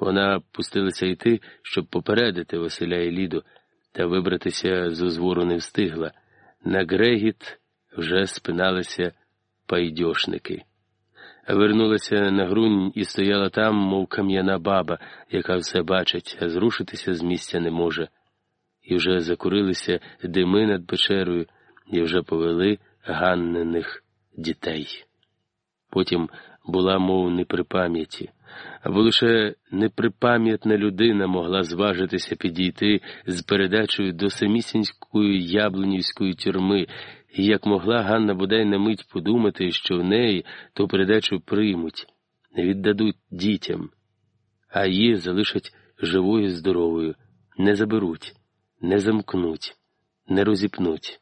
Вона пустилася йти, щоб попередити Василя і Ліду, та вибратися з узвору не встигла. На Грегіт вже спиналися пайдьошники. Вернулася на грунь і стояла там, мов кам'яна баба, яка все бачить, а зрушитися з місця не може. І вже закурилися дими над печерою, і вже повели ганнених дітей. Потім була, мов не при пам'яті, або лише неприпам'ятна людина могла зважитися підійти з передачею до самісінської яблунівської тюрми, і як могла Ганна бодай на мить подумати, що в неї ту передачу приймуть, не віддадуть дітям, а її залишать живою, здоровою, не заберуть, не замкнуть, не розіпнуть.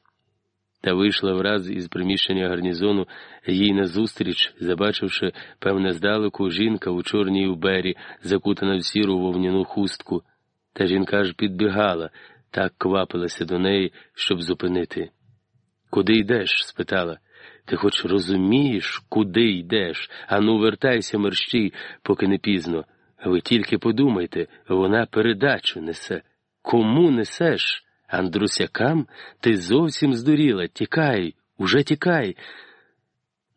Та вийшла враз із приміщення гарнізону їй назустріч, забачивши, певне, здалеку, жінка у чорній убері, закутана в сіру вовняну хустку. Та жінка ж підбігала, так квапилася до неї, щоб зупинити. Куди йдеш? спитала. Ти хоч розумієш, куди йдеш? Ану, вертайся, мерщій, поки не пізно. Ви тільки подумайте, вона передачу несе. Кому несеш? Андрусякам? Ти зовсім здуріла. Тікай, уже тікай.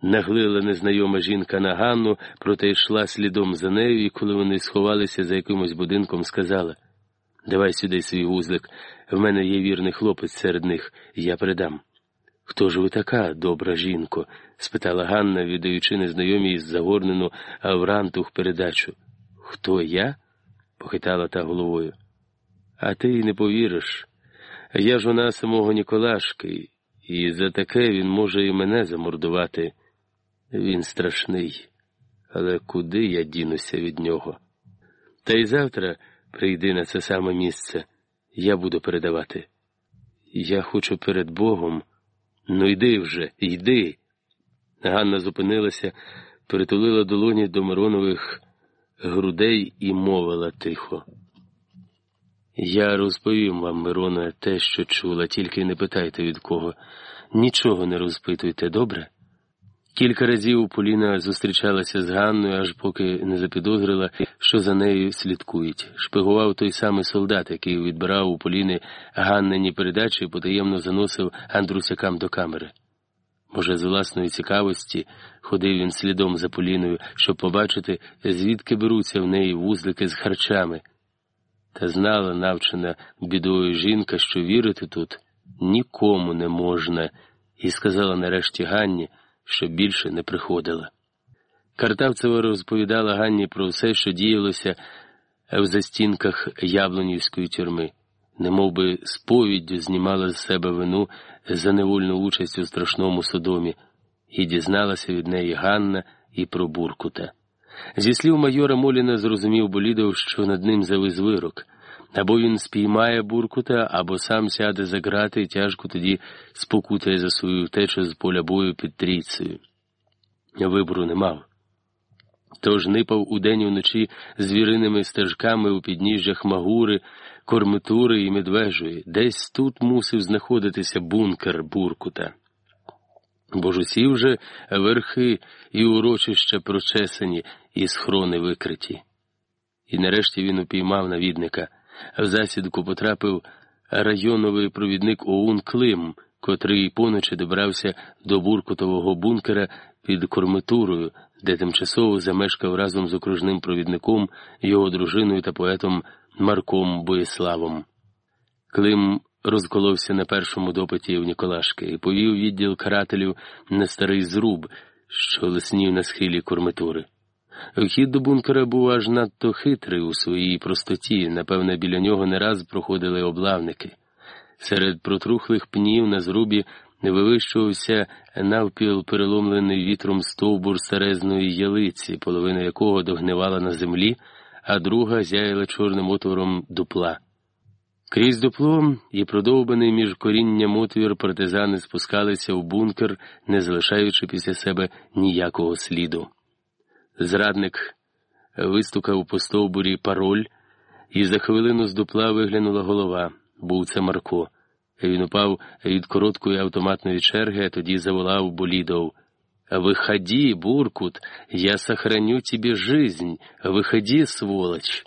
Наглила незнайома жінка на Ганну, проте йшла слідом за нею, і коли вони сховалися за якимось будинком, сказала Давай сюди свій вузлик, в мене є вірний хлопець серед них, я передам. Хто ж ви така, добра жінко? спитала Ганна, віддаючи незнайомій загорнену Аврантух передачу. Хто я? похитала та головою. А ти й не повіриш. Я ж вона самого Ніколашки, і за таке він може і мене замордувати. Він страшний, але куди я дінуся від нього? Та й завтра прийди на це саме місце, я буду передавати. Я хочу перед Богом. Ну йди вже, йди. Ганна зупинилася, притулила долоні до Миронових грудей і мовила тихо. Я розповім вам, Мироне, те, що чула, тільки не питайте від кого. Нічого не розпитуйте, добре? Кілька разів Поліна зустрічалася з Ганною, аж поки не запідозрила, що за нею слідкують. Шпигував той самий солдат, який відбирав у Поліни Ганнині передачі і потаємно заносив Андрусякам до камери. Може, з власної цікавості ходив він слідом за Поліною, щоб побачити, звідки беруться в неї вузлики з харчами. Та знала навчена бідою жінка, що вірити тут нікому не можна, і сказала нарешті Ганні що більше не приходила. Картавцева розповідала Ганні про все, що діялося в застінках Яблонівської тюрми, немов би сповіддю знімала з себе вину за невольну участь у страшному Содомі, і дізналася від неї Ганна і про Буркута. Зі слів майора Моліна зрозумів Болідов, що над ним завис вирок. Або він спіймає Буркута, або сам сяде за грати і тяжко тоді спокутає за свою втечу з поля бою під трійцею. Вибору не мав. Тож нипав удень і вночі звіриними стежками у підніжжях Магури, Кормитури і Медвежої. Десь тут мусив знаходитися бункер Буркута. Бо ж усі вже верхи і урочища прочесані, і схрони викриті. І нарешті він упіймав навідника. В засідку потрапив районовий провідник ОУН Клим, котрий поночі добрався до буркутового бункера під Кормитурою, де тимчасово замешкав разом з окружним провідником, його дружиною та поетом Марком Боєславом. Клим розколовся на першому допиті в Ніколашки і повів відділ карателів на старий зруб, що лиснів на схилі Кормитури. Вхід до бункера був аж надто хитрий у своїй простоті, напевне, біля нього не раз проходили облавники. Серед протрухлих пнів на зрубі не вивищувався навпіл переломлений вітром стовбур серезної ялиці, половина якого догнивала на землі, а друга зяяла чорним отвором дупла. Крізь дупло і продовбаний між корінням отвір партизани спускалися в бункер, не залишаючи після себе ніякого сліду. Зрадник вистукав по стовбурі пароль, і за хвилину з дупла виглянула голова. Був це Марко. Він упав від короткої автоматної черги, а тоді заволав болідов. «Выходи, Буркут, я сохраню тебе жизнь, выходи, сволочь!»